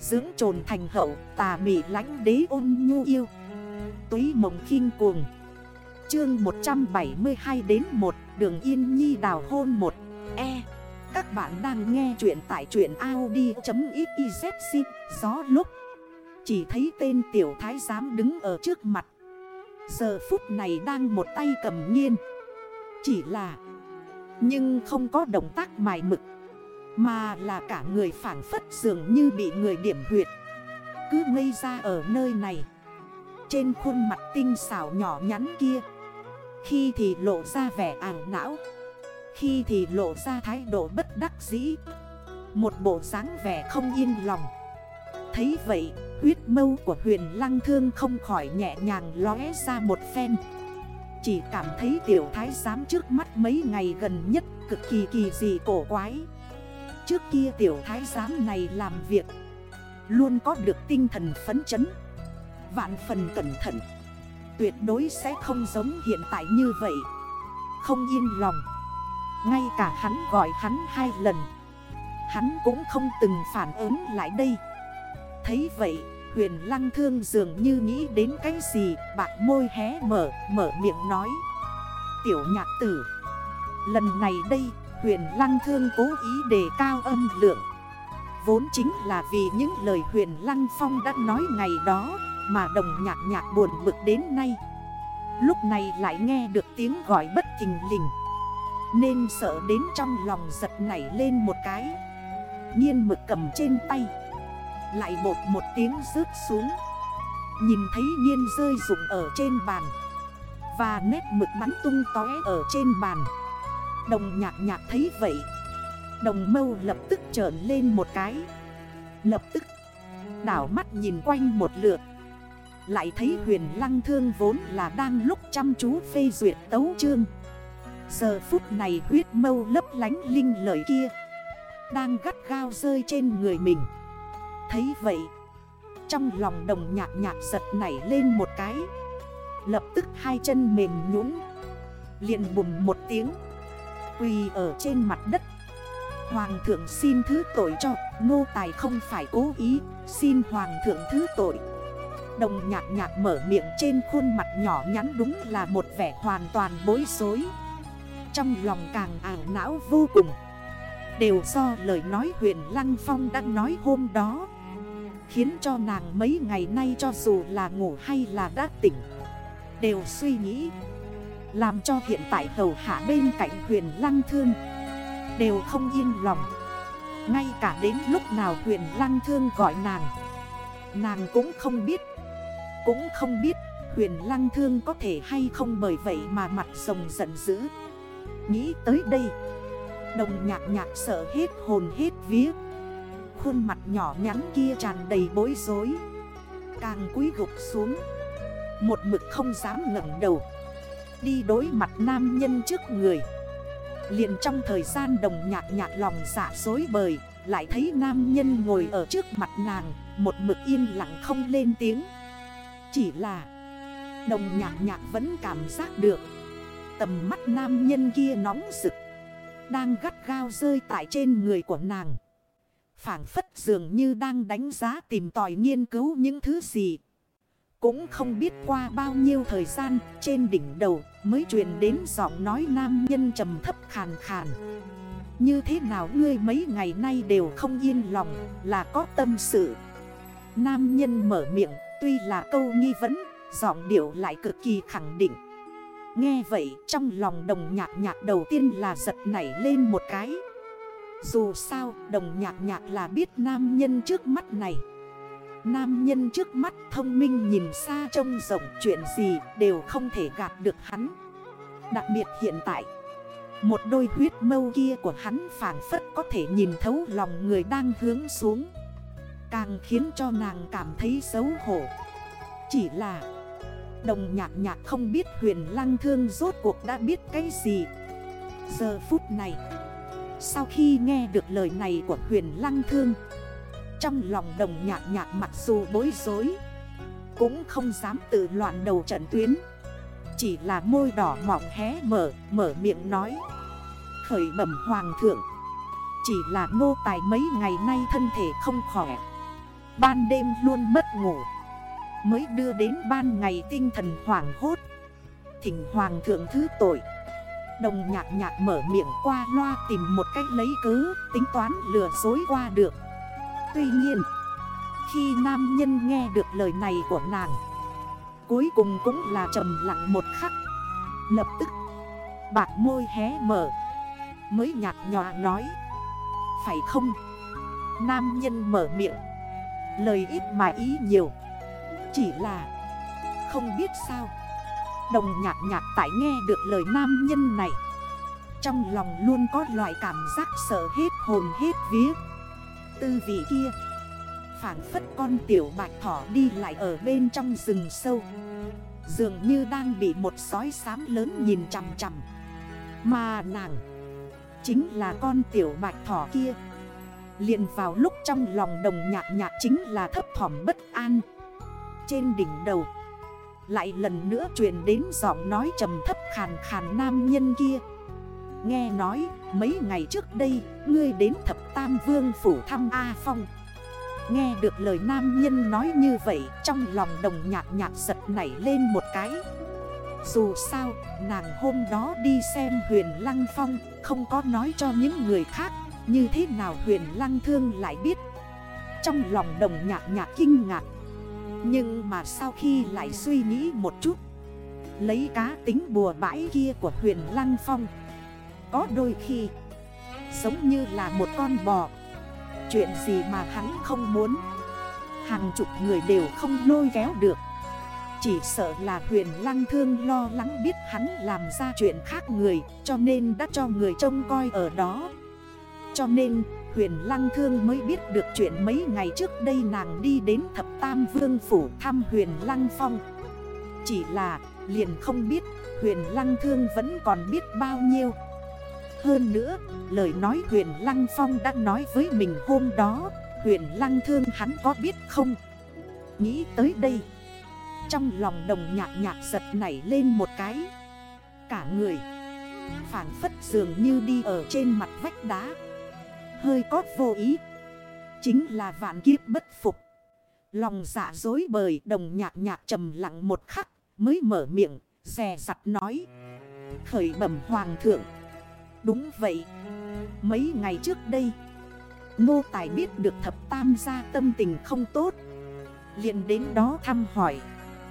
Dưỡng trồn thành hậu, tà mị lánh đế ôn nhu yêu. Túy mộng khinh cuồng. Chương 172 đến 1 Đường Yên Nhi đào hôn 1 E. Các bạn đang nghe chuyện tại truyện Audi.xyz Gió lúc. Chỉ thấy tên tiểu thái giám đứng ở trước mặt. Giờ phút này đang một tay cầm nghiên. Chỉ là, Nhưng không có động tác mài mực. Mà là cả người phản phất dường như bị người điểm huyệt. Cứ ngây ra ở nơi này. Trên khuôn mặt tinh xảo nhỏ nhắn kia. Khi thì lộ ra vẻ ảng não. Khi thì lộ ra thái độ bất đắc dĩ. Một bộ dáng vẻ không yên lòng. Thấy vậy, Huyết mâu của huyền lăng thương không khỏi nhẹ nhàng lóe ra một phen. Chỉ cảm thấy tiểu thái giám trước mắt mấy ngày gần nhất cực kỳ kỳ dị cổ quái. Trước kia tiểu thái giám này làm việc. Luôn có được tinh thần phấn chấn, Vạn phần cẩn thận. Tuyệt đối sẽ không giống hiện tại như vậy. Không yên lòng. Ngay cả hắn gọi hắn hai lần, Hắn cũng không từng phản ứng lại đây. Thấy vậy, huyền lăng thương dường như nghĩ đến cái gì Bạc môi hé mở mở miệng nói. Tiểu nhạc tử, Lần này đây huyền lăng thương cố ý đề cao âm lượng. Vốn chính là vì những lời huyền lăng phong đã nói ngày đó Mà đồng nhạc nhạc buồn bực đến nay. Lúc này lại nghe được tiếng gọi bất thình lình. Nên sợ đến trong lòng giật nảy lên một cái. Nhiên mực cầm trên tay. Lại bột một tiếng rớt xuống. Nhìn thấy nhiên rơi rụng ở trên bàn. Và nét mực bắn tung tóe ở trên bàn. Đồng nhạc nhạc thấy vậy. Đồng mâu lập tức trởn lên một cái. Lập tức, đảo mắt nhìn quanh một lượt. Lại thấy huyền lăng thương vốn là đang lúc chăm chú phê duyệt tấu chương. Giờ phút này huyết mâu lấp lánh linh lời kia, Đang gắt gao rơi trên người mình. Thấy vậy, Trong lòng đồng nhạc nhạc giật nảy lên một cái. Lập tức hai chân mềm nhũn, liền bùm một tiếng. Quỳ ở trên mặt đất. Hoàng thượng xin thứ tội cho, Nô tài không phải cố ý, Xin hoàng thượng thứ tội. Đồng nhạc nhạc mở miệng trên khuôn mặt nhỏ nhắn đúng là một vẻ hoàn toàn bối rối. Trong lòng càng ảo não vô cùng. Đều do lời nói huyện Lăng Phong đang nói hôm đó. Khiến cho nàng mấy ngày nay cho dù là ngủ hay là đã tỉnh, Đều suy nghĩ làm cho hiện tại hầu hạ bên cạnh huyền lăng thương. Đều không yên lòng. Ngay cả đến lúc nào huyền lăng thương gọi nàng Nàng cũng không biết. Cũng không biết huyền lăng thương có thể hay không bởi vậy mà mặt rồng giận dữ. Nghĩ tới đây, Đồng nhạc nhạc sợ hết hồn hết vía. Khuôn mặt nhỏ nhắn kia tràn đầy bối rối. Càng cúi gục xuống, Một mực không dám ngẩn đầu. Đi đối mặt nam nhân trước người. Liền trong thời gian đồng nhạc nhạc lòng dạ dối bời, Lại thấy nam nhân ngồi ở trước mặt nàng, Một mực yên lặng không lên tiếng. Chỉ là, Đồng nhạc nhạc vẫn cảm giác được, Tầm mắt nam nhân kia nóng rực, Đang gắt gao rơi tại trên người của nàng. Phản phất dường như đang đánh giá tìm tòi nghiên cứu những thứ gì. Cũng không biết qua bao nhiêu thời gian trên đỉnh đầu mới truyền đến giọng nói nam nhân trầm thấp khàn khàn. Như thế nào ngươi mấy ngày nay đều không yên lòng là có tâm sự. Nam nhân mở miệng tuy là câu nghi vấn, giọng điệu lại cực kỳ khẳng định. Nghe vậy trong lòng đồng nhạc nhạc đầu tiên là giật nảy lên một cái. Dù sao đồng nhạc nhạc là biết nam nhân trước mắt này Nam nhân trước mắt thông minh nhìn xa trông rộng, chuyện gì đều không thể gạt được hắn. Đặc biệt hiện tại, Một đôi huyết mâu kia của hắn phản phất có thể nhìn thấu lòng người đang hướng xuống. Càng khiến cho nàng cảm thấy xấu hổ. Chỉ là, Đồng nhạc nhạc không biết huyền lăng thương rốt cuộc đã biết cái gì. Giờ phút này, sau khi nghe được lời này của huyền lăng thương trong lòng đồng nhạc nhạc mặc dù bối rối Cũng không dám tự loạn đầu trận tuyến. Chỉ là môi đỏ mỏng hé mở, mở miệng nói. Khởi bẩm hoàng thượng Chỉ là nô tài mấy ngày nay thân thể không khỏe. Ban đêm luôn mất ngủ Mới đưa đến ban ngày tinh thần hoảng hốt. Thỉnh hoàng thượng thứ tội. Đồng nhạc nhạc mở miệng qua loa tìm một cách lấy cớ Tính toán lừa dối qua được. Tuy nhiên, Khi nam nhân nghe được lời này của nàng, Cuối cùng cũng là trầm lặng một khắc. Lập tức, Bạc môi hé mở, Mới nhạt nhòa nói, Phải không? Nam nhân mở miệng, Lời ít mà ý nhiều. Chỉ là, Không biết sao, Đồng nhạc nhạc tại nghe được lời nam nhân này, Trong lòng luôn có loại cảm giác sợ hết hồn hết vía. Tư vị kia. Phản phất con tiểu bạch thỏ đi lại ở bên trong rừng sâu. Dường như đang bị một sói xám lớn nhìn chằm chằm. Mà nàng Chính là con tiểu bạch thỏ kia. Liền vào lúc trong lòng đồng nhạc nhạc chính là thấp thỏm bất an. Trên đỉnh đầu Lại lần nữa truyền đến giọng nói trầm thấp khàn khàn nam nhân kia. Nghe nói, mấy ngày trước đây, Ngươi đến thập tam vương phủ thăm A Phong. Nghe được lời nam nhân nói như vậy, Trong lòng đồng nhạc nhạc giật nảy lên một cái. Dù sao, nàng hôm đó đi xem huyền Lăng Phong, Không có nói cho những người khác, Như thế nào huyền Lăng Thương lại biết. Trong lòng đồng nhạc nhạc kinh ngạc. Nhưng mà sau khi lại suy nghĩ một chút, Lấy cá tính bùa bãi kia của huyền Lăng Phong có đôi khi, Giống như là một con bò. Chuyện gì mà hắn không muốn? Hàng chục người đều không lôi kéo được. Chỉ sợ là huyền lăng thương lo lắng biết hắn làm ra chuyện khác người, Cho nên đã cho người trông coi ở đó. Cho nên, huyền lăng thương mới biết được chuyện mấy ngày trước đây nàng đi đến thập tam vương phủ thăm huyền lăng phong. Chỉ là, liền không biết huyền lăng thương vẫn còn biết bao nhiêu hơn nữa, lời nói huyền Lăng Phong đã nói với mình hôm đó Huyền Lăng Thương hắn có biết không? Nghĩ tới đây Trong lòng đồng nhạc nhạc giật nảy lên một cái. Cả người Phản phất dường như đi ở trên mặt vách đá. Hơi có vô ý Chính là vạn kiếp bất phục. Lòng dạ dối bời đồng nhạc nhạc trầm lặng một khắc Mới mở miệng Rè rặt nói Khởi bẩm hoàng thượng. Đúng vậy. Mấy ngày trước đây, Ngô Tài biết được thập tam gia tâm tình không tốt. Liền đến đó thăm hỏi.